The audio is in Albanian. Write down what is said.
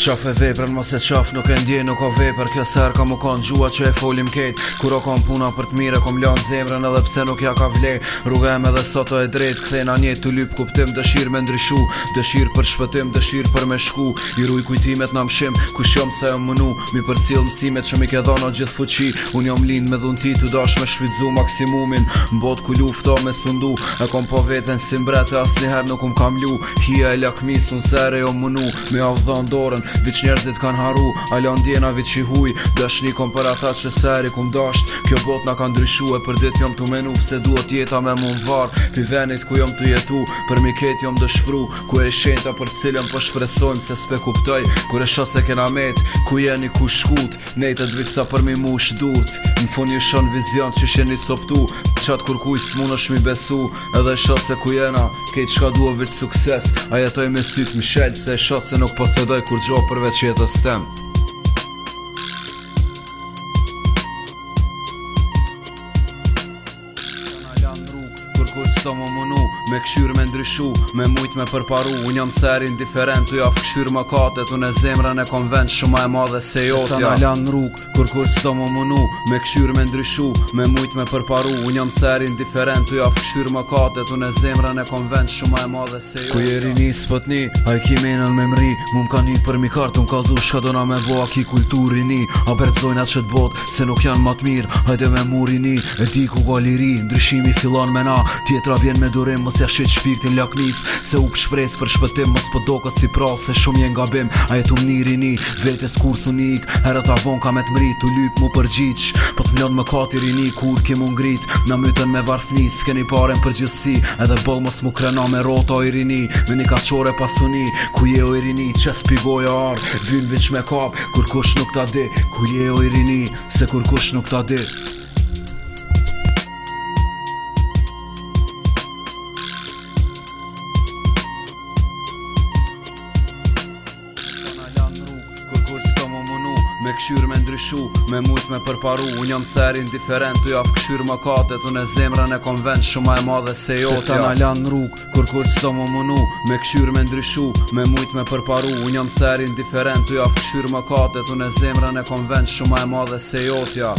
Qaf e veprën, mos e qaf, nuk e ndje, nuk o vepër Kjo sërë ka mu kon gjua që e folim ketë Kuro kam puna për të mire, kom lanë zemrën Edhe pse nuk ja ka vlej, Rruga em edhe sot e drejt na një të lyp kuptim, dëshirë me ndryshu Dëshirë për shpëtim, dëshirë për me shku I ruj kujtimet në mshim, ku shumë se e mënu Mi për cilë mësimet që mi ke dhono gjithë fuqi Unë jom lind me dhunti, të dash me shvizu maksimumin Mbot ku lufta me sundu E kom po veten si mbrete, asniher nuk um kam lu Hia e lakmi, sunsere jo mënu Mi avdhën dorën, Vic njerëzit kanë haru Alon djena vic që huj Dëshni kom për ata që seri kum dash, Kjo bot na ka dryshu e për dit jam të menu Pse duhet jeta me mund var Pi venit ku jom të jetu Për mi ket jom dëshpru Ku e shenta për cilëm për po shpresojmë Se spe kuptoj Kure shos se kena met Ku jeni ku shkut Nejtë të dvitsa për mi mu dut, Në fun një shon vizion që sheni coptu Qatë kur kuj së është mi besu Edhe shos se ku jena ke çka duhet vërë sukses A jetoj me sytë më Se shos se nuk posedoj kur gjo 101.6 STEM. është kur s'to më munu, Me këshyrë me ndryshu, me mujtë me përparu Unë jam ser indiferent, të jafë këshyrë më kate unë e zemrën e konvent, shumë e madhe se jotja Shëta në lanë në kur kur s'to më munu, Me këshyrë me ndryshu, me mujtë me përparu Unë jam ser indiferent, të jafë këshyrë më kate unë e zemrën e konvent, shumë e madhe se jotja Ku jeri një sfotni, a i ki menën me mri Mu m'ka një për mikartë, m'ka zu shka dona me bo A ki kulturi një, a për që t'bot Se nuk janë më E di ku ndryshimi fillon me na, Tjetra vjen me durim, mos ja shqit shpirtin laknis Se u këshpres për shpëtim, mos pëdokës po si pral Se shumë jen gabim, a jetu më niri ni Vete s'kurs unik, era ta von ka me të mrit U lyp mu për po të mlon më i rini Kur ke mu ngrit, në mytën me varfni S'keni parem për gjithsi, edhe boll mos mu krena me rota i rini Me një kachore pasuni, ku je o i rini Qe s'pigoj a ardh, vyn me kap Kur kush nuk ta di, ku je o i rini Se kur kush nuk ta di, këshyrë me ndryshu Me mujt me përparu Unë jam ser indiferent Tu jaf këshyrë më katet Unë e zemra në konvent Shumaj madhe se jo Se ta në në rrug Kur kur së do mu munu Me këshyrë me ndryshu Me mujt me përparu Unë jam ser indiferent Tu jaf këshyrë më katet Unë e zemra në konvent Shumaj madhe se jo tja.